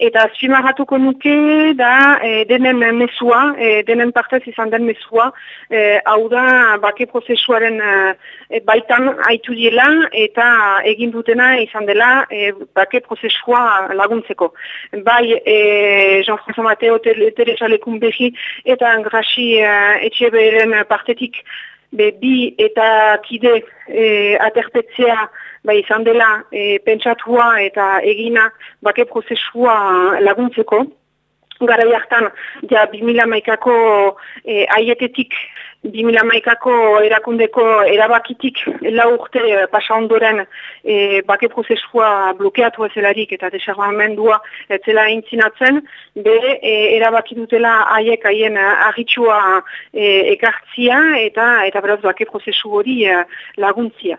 Eta azpimarratuko nuke da e, denen mesua, e, denen partez izan den mesua, e, hau da bake prozesuaren e, baitan haitu diela eta egin dutena izan dela e, bake prozesua laguntzeko. Bai, e, Jean-François Mateo, Teresa Lekun behi eta Angrasi e, etxe partetik be, bi eta kide e, aterpetzea ba, izan dela e, pentsatua eta egina bake prozesua laguntzeko. Garai hartan, ja, 2000 maikako e, haietetik 2008ako erakundeko erabakitik lau urte eh, pasa ondoren e, bake prozesua blokeatu ezelarik eta desarmamendua etzela intzinatzen, be e, erabaki dutela haiek haien argitxua e, ekartzia eta eta beraz bake prozesu hori e, laguntzia.